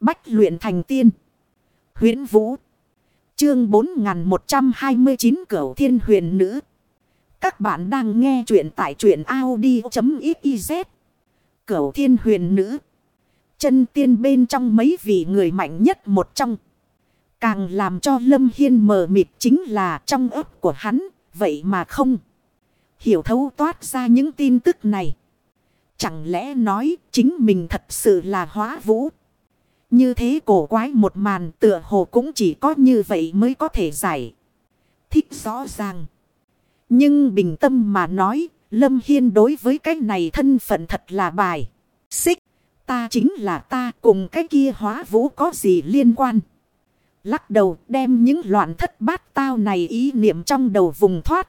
Bách luyện thành tiên. huyễn Vũ. Chương 4129 Cửu Thiên Huyền Nữ. Các bạn đang nghe truyện tại truyện Audi.xyz. Cửu Thiên Huyền Nữ. Chân tiên bên trong mấy vị người mạnh nhất một trong. Càng làm cho Lâm Hiên mờ mịt chính là trong ấp của hắn. Vậy mà không. Hiểu thấu toát ra những tin tức này. Chẳng lẽ nói chính mình thật sự là hóa vũ. Như thế cổ quái một màn tựa hồ cũng chỉ có như vậy mới có thể giải. Thích rõ ràng. Nhưng bình tâm mà nói, Lâm Hiên đối với cái này thân phận thật là bài. Xích, ta chính là ta cùng cái kia hóa vũ có gì liên quan. Lắc đầu đem những loạn thất bát tao này ý niệm trong đầu vùng thoát.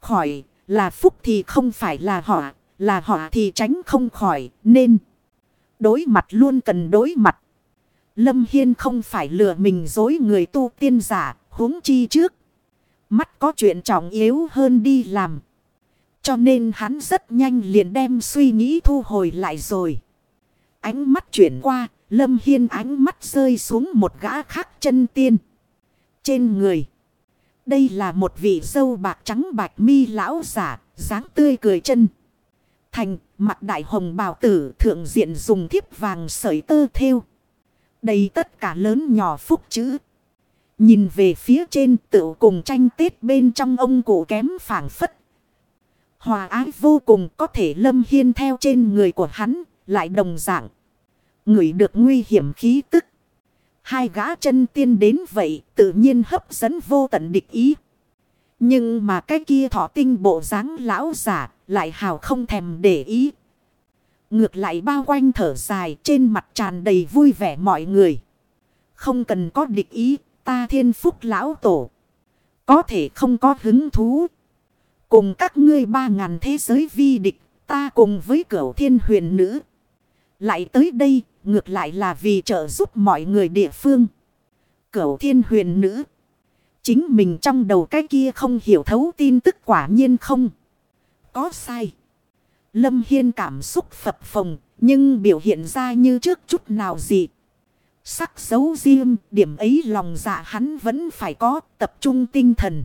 Khỏi, là phúc thì không phải là họ, là họ thì tránh không khỏi, nên đối mặt luôn cần đối mặt. Lâm Hiên không phải lừa mình dối người tu tiên giả, huống chi trước. Mắt có chuyện trọng yếu hơn đi làm. Cho nên hắn rất nhanh liền đem suy nghĩ thu hồi lại rồi. Ánh mắt chuyển qua, Lâm Hiên ánh mắt rơi xuống một gã khác chân tiên. Trên người. Đây là một vị dâu bạc trắng bạch mi lão giả, dáng tươi cười chân. Thành, mặt đại hồng bào tử thượng diện dùng thiếp vàng sợi tơ theo. Đầy tất cả lớn nhỏ phúc chữ. Nhìn về phía trên tự cùng tranh tết bên trong ông cụ kém phảng phất. Hòa ái vô cùng có thể lâm hiên theo trên người của hắn, lại đồng dạng. Người được nguy hiểm khí tức. Hai gã chân tiên đến vậy tự nhiên hấp dẫn vô tận địch ý. Nhưng mà cái kia thọ tinh bộ dáng lão giả lại hào không thèm để ý. Ngược lại bao quanh thở dài trên mặt tràn đầy vui vẻ mọi người. Không cần có địch ý, ta thiên phúc lão tổ. Có thể không có hứng thú. Cùng các ngươi ba ngàn thế giới vi địch, ta cùng với cửu thiên huyền nữ. Lại tới đây, ngược lại là vì trợ giúp mọi người địa phương. Cửu thiên huyền nữ. Chính mình trong đầu cái kia không hiểu thấu tin tức quả nhiên không. Có sai. Lâm Hiên cảm xúc phập phồng, nhưng biểu hiện ra như trước chút nào gì. Sắc dấu riêng, điểm ấy lòng dạ hắn vẫn phải có tập trung tinh thần.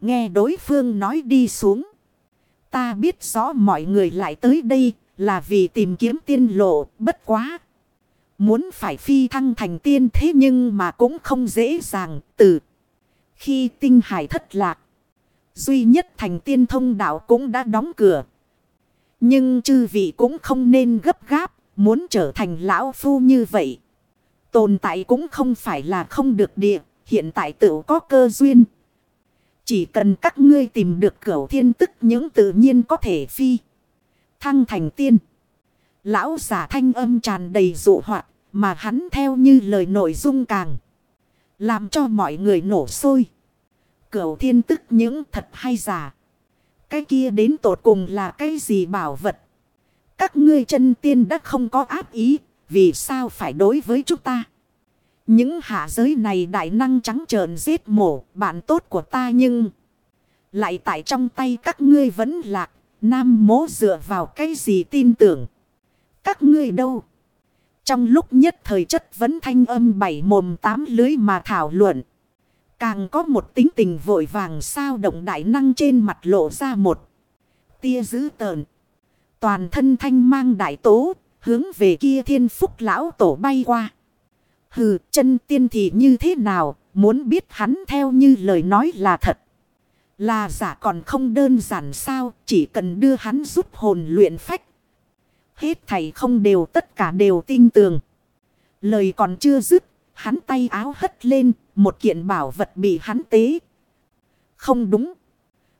Nghe đối phương nói đi xuống. Ta biết rõ mọi người lại tới đây là vì tìm kiếm tiên lộ, bất quá. Muốn phải phi thăng thành tiên thế nhưng mà cũng không dễ dàng, từ khi tinh hải thất lạc. Duy nhất thành tiên thông đạo cũng đã đóng cửa. Nhưng chư vị cũng không nên gấp gáp, muốn trở thành lão phu như vậy. Tồn tại cũng không phải là không được địa, hiện tại tự có cơ duyên. Chỉ cần các ngươi tìm được cửu thiên tức những tự nhiên có thể phi. Thăng thành tiên. Lão giả thanh âm tràn đầy dụ hoạt, mà hắn theo như lời nội dung càng. Làm cho mọi người nổ sôi. Cửu thiên tức những thật hay giả. Cái kia đến tột cùng là cái gì bảo vật. Các ngươi chân tiên đã không có áp ý. Vì sao phải đối với chúng ta? Những hạ giới này đại năng trắng trợn giết mổ, bạn tốt của ta nhưng... Lại tại trong tay các ngươi vẫn lạc. Nam mố dựa vào cái gì tin tưởng? Các ngươi đâu? Trong lúc nhất thời chất vấn thanh âm bảy mồm tám lưới mà thảo luận. Càng có một tính tình vội vàng sao động đại năng trên mặt lộ ra một tia dữ tợn. Toàn thân thanh mang đại tố, hướng về kia thiên phúc lão tổ bay qua. Hừ, chân tiên thì như thế nào, muốn biết hắn theo như lời nói là thật. Là giả còn không đơn giản sao, chỉ cần đưa hắn giúp hồn luyện phách. Hết thầy không đều tất cả đều tin tường. Lời còn chưa dứt, hắn tay áo hất lên, một kiện bảo vật bị hắn tế. Không đúng.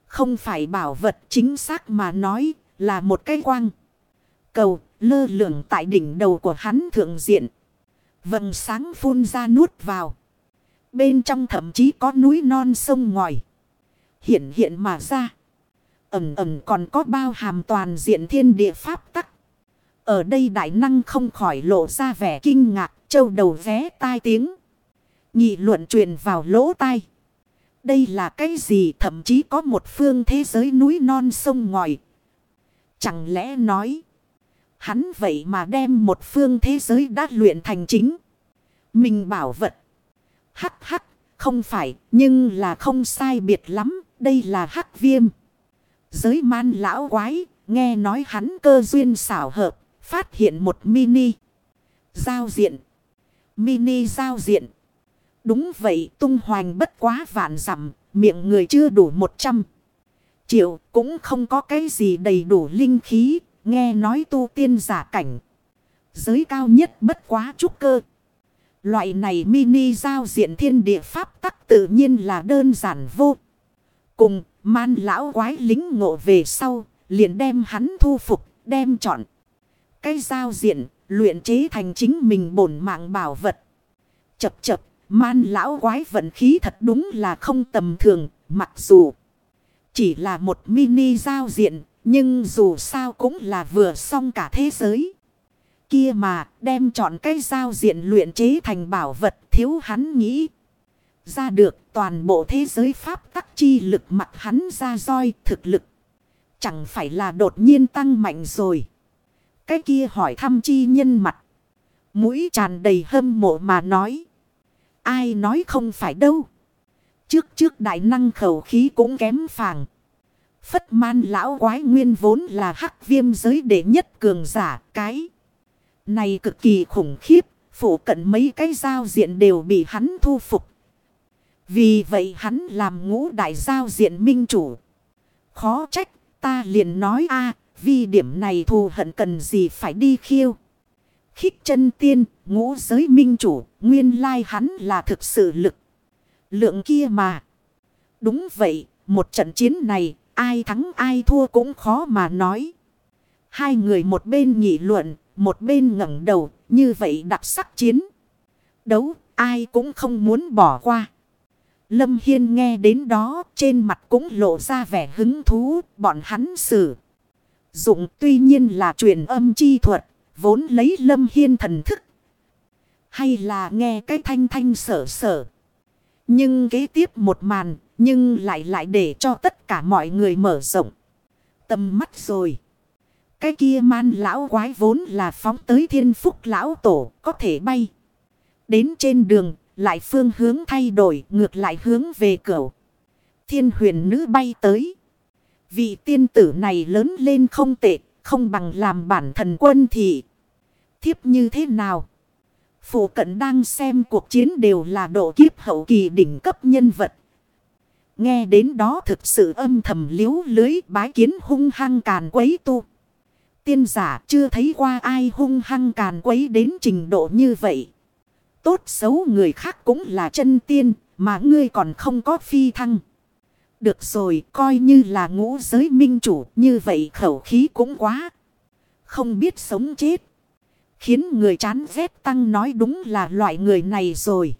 Không phải bảo vật chính xác mà nói là một cái quang. Cầu, lơ lửng tại đỉnh đầu của hắn thượng diện. Vầng sáng phun ra nuốt vào. Bên trong thậm chí có núi non sông ngòi. Hiện hiện mà ra. Ẩm ẩm còn có bao hàm toàn diện thiên địa pháp tắc. Ở đây đại năng không khỏi lộ ra vẻ kinh ngạc. Châu đầu vé tai tiếng. Nghị luận truyền vào lỗ tai. Đây là cái gì thậm chí có một phương thế giới núi non sông ngòi. Chẳng lẽ nói. Hắn vậy mà đem một phương thế giới đã luyện thành chính. Mình bảo vật. Hắc hắc, không phải, nhưng là không sai biệt lắm, đây là hắc viêm. Giới man lão quái, nghe nói hắn cơ duyên xảo hợp, phát hiện một mini. Giao diện. Mini giao diện. Đúng vậy, tung hoành bất quá vạn dặm miệng người chưa đủ một trăm triệu, cũng không có cái gì đầy đủ linh khí, nghe nói tu tiên giả cảnh. Giới cao nhất bất quá trúc cơ. Loại này mini giao diện thiên địa pháp tắc tự nhiên là đơn giản vô. Cùng, man lão quái lính ngộ về sau, liền đem hắn thu phục, đem chọn. Cái giao diện, luyện chế thành chính mình bổn mạng bảo vật. Chập chập, man lão quái vận khí thật đúng là không tầm thường, mặc dù chỉ là một mini giao diện, nhưng dù sao cũng là vừa xong cả thế giới. Kia mà đem chọn cái giao diện luyện chế thành bảo vật thiếu hắn nghĩ. Ra được toàn bộ thế giới pháp tắc chi lực mặt hắn ra roi thực lực. Chẳng phải là đột nhiên tăng mạnh rồi. Cái kia hỏi thăm chi nhân mặt. Mũi tràn đầy hâm mộ mà nói. Ai nói không phải đâu. Trước trước đại năng khẩu khí cũng kém phàng. Phất man lão quái nguyên vốn là hắc viêm giới đệ nhất cường giả cái. Này cực kỳ khủng khiếp, phủ cận mấy cái giao diện đều bị hắn thu phục. Vì vậy hắn làm ngũ đại giao diện minh chủ. Khó trách, ta liền nói a vì điểm này thù hận cần gì phải đi khiêu. Khích chân tiên, ngũ giới minh chủ, nguyên lai hắn là thực sự lực. Lượng kia mà. Đúng vậy, một trận chiến này, ai thắng ai thua cũng khó mà nói. Hai người một bên nghị luận, một bên ngẩng đầu, như vậy đặc sắc chiến. Đấu, ai cũng không muốn bỏ qua. Lâm Hiên nghe đến đó, trên mặt cũng lộ ra vẻ hứng thú, bọn hắn xử. Dụng tuy nhiên là truyền âm chi thuật, vốn lấy Lâm Hiên thần thức. Hay là nghe cái thanh thanh sở sở. Nhưng kế tiếp một màn, nhưng lại lại để cho tất cả mọi người mở rộng. Tầm mắt rồi. Cái kia man lão quái vốn là phóng tới thiên phúc lão tổ có thể bay. Đến trên đường lại phương hướng thay đổi ngược lại hướng về cửa. Thiên huyền nữ bay tới. Vị tiên tử này lớn lên không tệ, không bằng làm bản thần quân thì. Thiếp như thế nào? Phụ cận đang xem cuộc chiến đều là độ kiếp hậu kỳ đỉnh cấp nhân vật. Nghe đến đó thực sự âm thầm liếu lưới bái kiến hung hăng càn quấy tu. Tiên giả chưa thấy qua ai hung hăng càn quấy đến trình độ như vậy. Tốt xấu người khác cũng là chân tiên, mà ngươi còn không có phi thăng. Được rồi, coi như là ngũ giới minh chủ, như vậy khẩu khí cũng quá. Không biết sống chết. Khiến người chán ghét tăng nói đúng là loại người này rồi.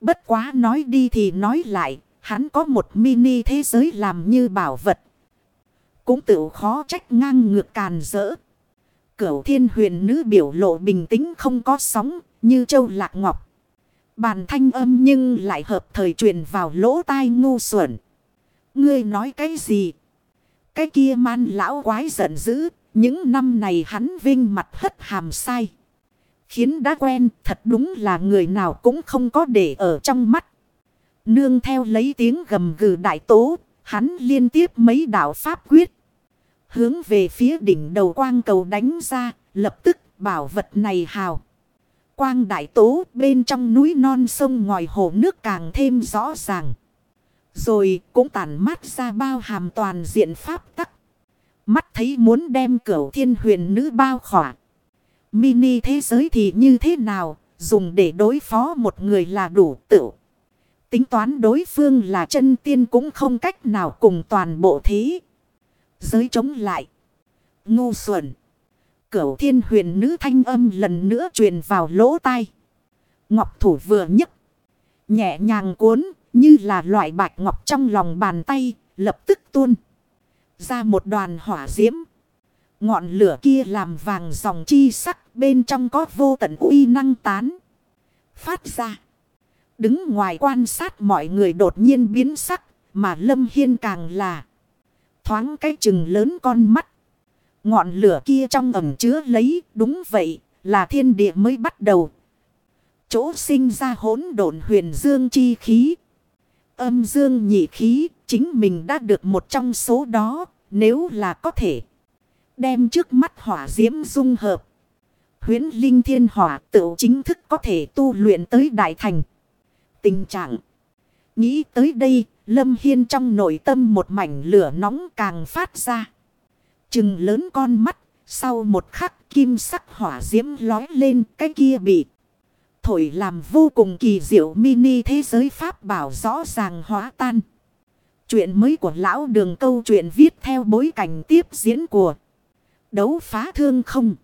Bất quá nói đi thì nói lại, Hắn có một mini thế giới làm như bảo vật. Cũng tự khó trách ngang ngược càn rỡ. Cửu thiên huyền nữ biểu lộ bình tĩnh không có sóng, như châu lạc ngọc. Bàn thanh âm nhưng lại hợp thời truyền vào lỗ tai ngu xuẩn. Ngươi nói cái gì? Cái kia man lão quái giận dữ. Những năm này hắn vinh mặt hất hàm sai. Khiến đã quen thật đúng là người nào cũng không có để ở trong mắt. Nương theo lấy tiếng gầm gừ đại tố, hắn liên tiếp mấy đạo pháp quyết. Hướng về phía đỉnh đầu quang cầu đánh ra, lập tức bảo vật này hào. Quang đại tố bên trong núi non sông ngoài hồ nước càng thêm rõ ràng. Rồi cũng tản mát ra bao hàm toàn diện pháp tắc. Mắt thấy muốn đem cửu thiên huyền nữ bao khỏa. Mini thế giới thì như thế nào, dùng để đối phó một người là đủ tự. Tính toán đối phương là chân tiên cũng không cách nào cùng toàn bộ thế. Giới chống lại. Ngu xuẩn. Cửu thiên huyền nữ thanh âm lần nữa truyền vào lỗ tai. Ngọc thủ vừa nhấc. Nhẹ nhàng cuốn như là loại bạch ngọc trong lòng bàn tay. Lập tức tuôn. Ra một đoàn hỏa diễm. Ngọn lửa kia làm vàng dòng chi sắc bên trong có vô tận uy năng tán. Phát ra. Đứng ngoài quan sát mọi người đột nhiên biến sắc. Mà Lâm Hiên càng là. Thoáng cái chừng lớn con mắt. Ngọn lửa kia trong ẩm chứa lấy. Đúng vậy. Là thiên địa mới bắt đầu. Chỗ sinh ra hỗn độn huyền dương chi khí. Âm dương nhị khí chính mình đã được một trong số đó nếu là có thể. Đem trước mắt hỏa diễm dung hợp. Huyến linh thiên hỏa tự chính thức có thể tu luyện tới đại thành. Tình trạng. Nghĩ tới đây, Lâm Hiên trong nội tâm một mảnh lửa nóng càng phát ra. Chừng lớn con mắt, sau một khắc kim sắc hỏa diễm lói lên cái kia bị. Thổi làm vô cùng kỳ diệu mini thế giới pháp bảo rõ ràng hóa tan. Chuyện mới của lão đường câu chuyện viết theo bối cảnh tiếp diễn của đấu phá thương không.